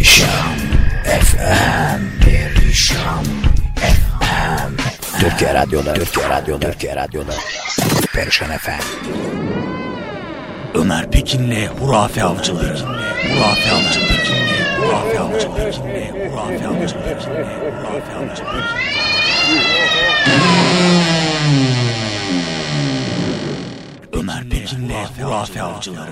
Perişan FM Perişan FM Türkiye Radyo'da Türkiye Radyo'da Türkiye Radyo'da Perişan FM Ömer Pekin'le Hurafe Avcıları. Hurafe Avcıları. Hurafe Avcıları. Hurafe Avcıları. Hurafe Avcıları. Ömer Pekin'le Hurafe Avcıları.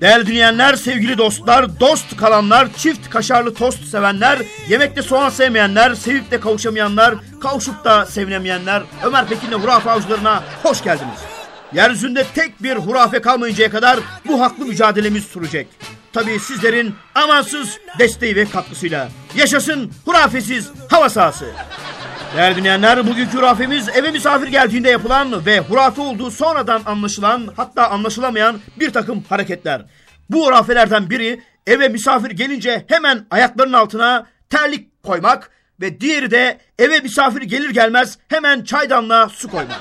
Değerli dinleyenler, sevgili dostlar, dost kalanlar, çift kaşarlı tost sevenler, yemekte soğan sevmeyenler, sevip de kavuşamayanlar, kavuşup da sevinemeyenler, Ömer Pekin'le hurafe avcılarına hoş geldiniz. Yeryüzünde tek bir hurafe kalmayıncaya kadar bu haklı mücadelemiz sürecek. Tabii sizlerin amansız desteği ve katkısıyla. Yaşasın hurafesiz hava sahası. Değerli dinleyenler bugünkü hurafemiz eve misafir geldiğinde yapılan ve hurafe olduğu sonradan anlaşılan hatta anlaşılamayan bir takım hareketler. Bu hurafelerden biri eve misafir gelince hemen ayaklarının altına terlik koymak ve diğeri de eve misafir gelir gelmez hemen çaydanlığa su koymak.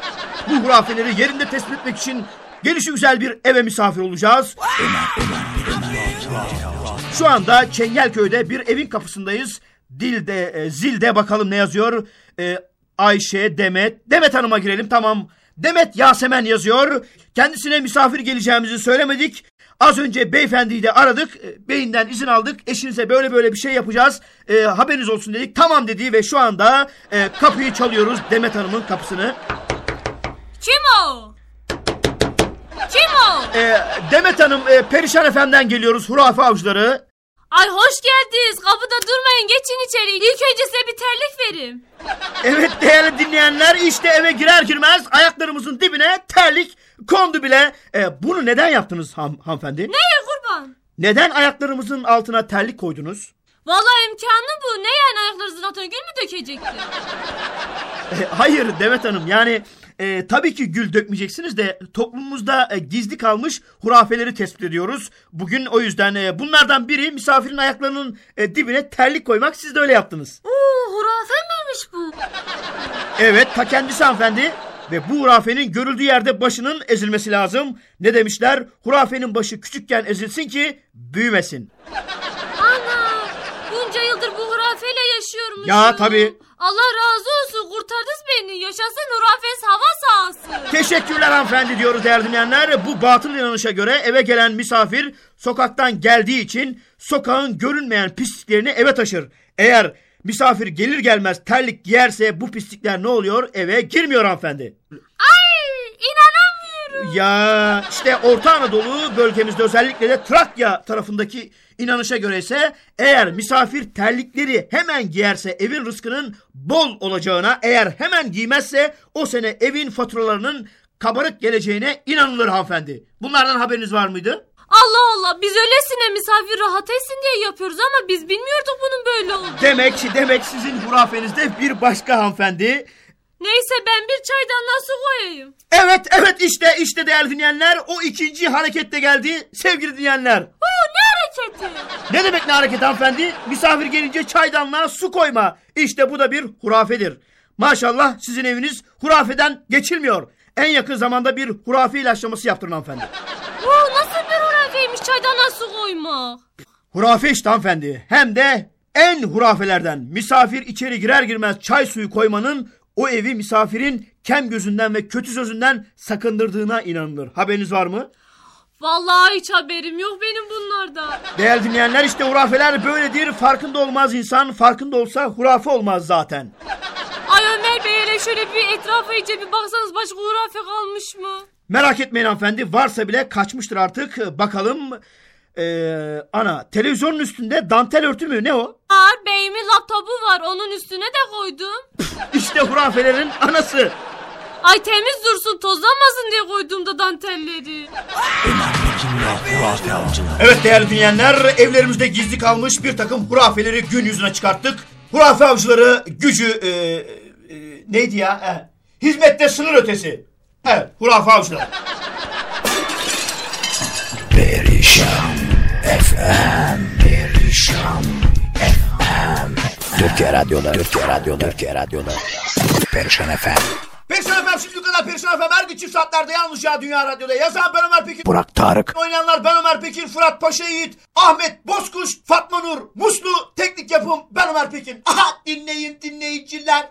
Bu hurafeleri yerinde tespit etmek için gelişi güzel bir eve misafir olacağız. Şu anda Çengelköy'de bir evin kapısındayız. Dilde, e, zilde bakalım ne yazıyor. E, Ayşe, Demet. Demet Hanım'a girelim tamam. Demet Yasemen yazıyor. Kendisine misafir geleceğimizi söylemedik. Az önce beyefendiyi de aradık. E, Beyinden izin aldık. Eşinize böyle böyle bir şey yapacağız. E, haberiniz olsun dedik. Tamam dedi ve şu anda e, kapıyı çalıyoruz Demet Hanım'ın kapısını. Kim o? Kim o? E, Demet Hanım e, Perişan Efem'den geliyoruz. Hurafe avcıları. Ay hoş geldiniz. Kapıda durmayın. Geçin içeri. İlk önce size bir terlik vereyim. Evet değerli dinleyenler işte eve girer girmez ayaklarımızın dibine terlik kondu bile. E, bunu neden yaptınız han hanımefendi? Neye kurban? Neden ayaklarımızın altına terlik koydunuz? Vallahi imkanı bu. Ne yani ayaklarınızın altına gül mü dökecekti? E, hayır Demet Hanım yani e, tabii ki gül dökmeyeceksiniz de toplumumuzda e, gizli kalmış hurafeleri tespit ediyoruz. Bugün o yüzden e, bunlardan biri misafirin ayaklarının e, dibine terlik koymak siz de öyle yaptınız. Oo hurafe miymiş bu? Evet ta kendisi hanımefendi. Ve bu hurafenin görüldüğü yerde başının ezilmesi lazım. Ne demişler? Hurafenin başı küçükken ezilsin ki büyümesin. Yıldır bu hurafeyle yaşıyormuşum. Ya, tabii. Allah razı olsun kurtardınız beni. Yaşasın hurafes hava sahası. Teşekkürler hanımefendi diyoruz değerli dinleyenler. Bu batıl inanışa göre eve gelen misafir sokaktan geldiği için sokağın görünmeyen pisliklerini eve taşır. Eğer misafir gelir gelmez terlik giyerse bu pislikler ne oluyor? Eve girmiyor hanımefendi. Ay inanamıyorum. Ya işte Orta Anadolu bölgemizde özellikle de Trakya tarafındaki inanışa göre ise eğer misafir terlikleri hemen giyerse evin rızkının bol olacağına eğer hemen giymezse o sene evin faturalarının kabarık geleceğine inanılır hanımefendi. Bunlardan haberiniz var mıydı? Allah Allah biz öylesine misafir rahat etsin diye yapıyoruz ama biz bilmiyorduk bunun böyle olduğunu. Demek demek sizin hurafenizde bir başka hanımefendi. Neyse ben bir çaydanlığa su koyayım. Evet evet işte işte değerli dinleyenler o ikinci harekette geldi sevgili dinleyenler. Oo ne hareketi? Ne demek ne hareket hanımefendi? Misafir gelince çaydanlığa su koyma. İşte bu da bir hurafedir. Maşallah sizin eviniz hurafeden geçilmiyor. En yakın zamanda bir hurafe ilaçlaması yaptırın hanımefendi. Oo nasıl bir hurafeymiş çaydanlığa su koymak? Hurafe işte hanımefendi. Hem de en hurafelerden. Misafir içeri girer girmez çay suyu koymanın o evi misafirin kem gözünden ve kötü sözünden sakındırdığına inanılır. Haberiniz var mı? Vallahi hiç haberim yok benim bunlardan. Değerli dinleyenler işte hurafeler böyledir. Farkında olmaz insan. Farkında olsa hurafe olmaz zaten. Ay Ömer Bey hele şöyle bir etrafa iyice bir baksanız başka hurafe kalmış mı? Merak etmeyin hanımefendi. Varsa bile kaçmıştır artık. Bakalım. Ee, ana televizyonun üstünde dantel örtü mü ne o? Var beyimin laptopu var onun üstüne de koydum. İşte hurafelerin anası. Ay temiz dursun tozlanmasın diye koyduğumda dantelleri. Evet değerli dinleyenler evlerimizde gizli kalmış bir takım hurafeleri gün yüzüne çıkarttık. Hurafe avcıları gücü e, e, neydi ya? E, hizmette sınır ötesi. Evet hurafe avcıları. Perişan FM Perişan FM Türkiye Radyo'da Türkiye Radyo'da Türkiye Radyo'da Perişan FM Perşembe efendim şimdi kadar. Perişan FM her gün çift saatlerde yalnız ya Dünya Radyo'da. Yazan ben Ömer Pekin. Burak Tarık, Oynayanlar ben Ömer Pekin, Fırat Paşa Yiğit, Ahmet Bozkuş, Fatma Nur, Muslu, teknik yapım ben Ömer Pekin. Aha dinleyin dinleyiciler.